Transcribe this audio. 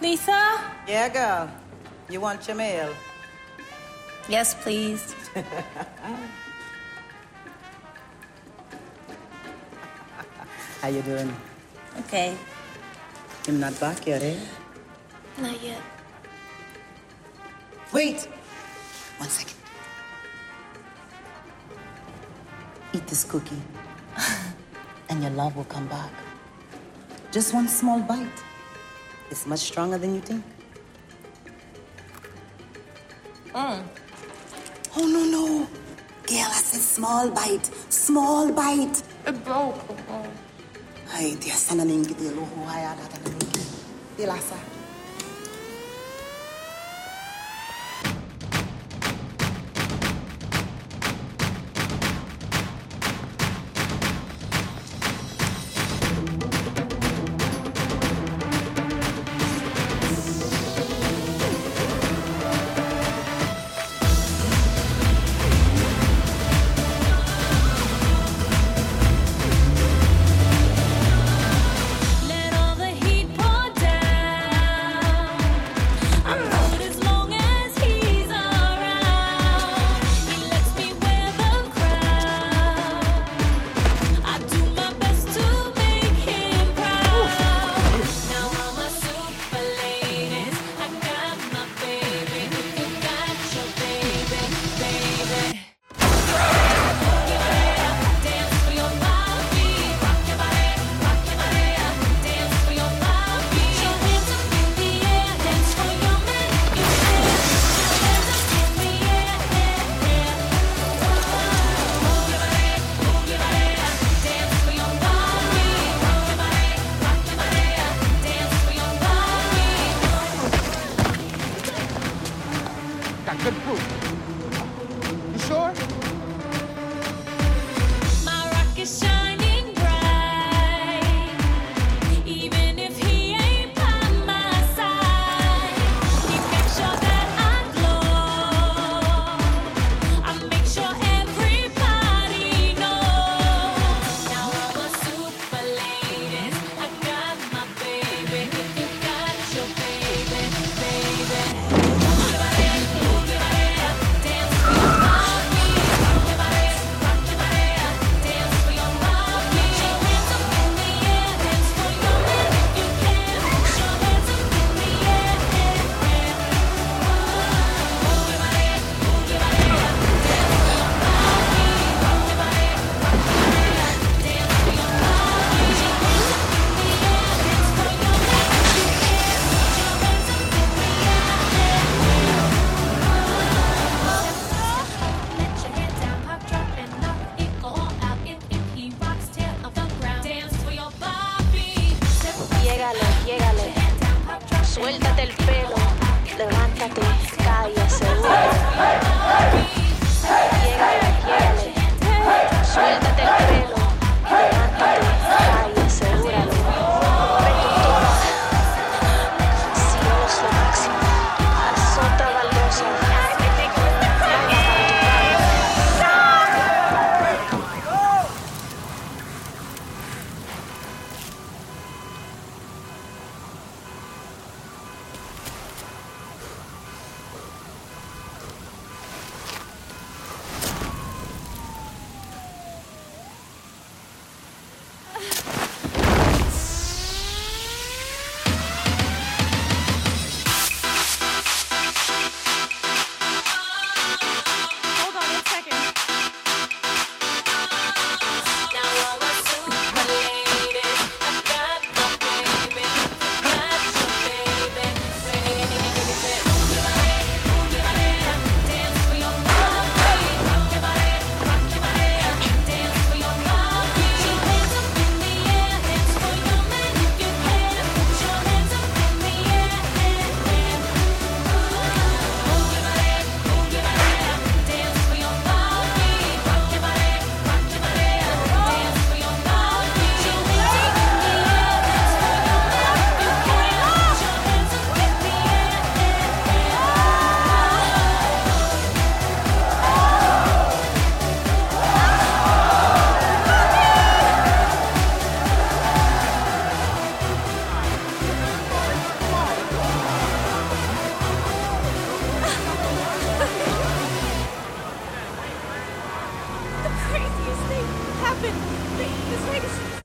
Lisa? Yeah, girl. You want your mail? Yes, please. How you doing? Okay. I'm not back yet, eh? Not yet. Wait! One second. Eat this cookie. and your love will come back. Just one small bite. It's much stronger than you think. Mm. Oh, no, no. Girl, I said small bite. Small bite. It broke. Ay, Dios, sana ningi di luho haya data ningi. Dilasa. got good proof. You sure? Suéltate el pelo, levántate, cállate. happened? This nigga's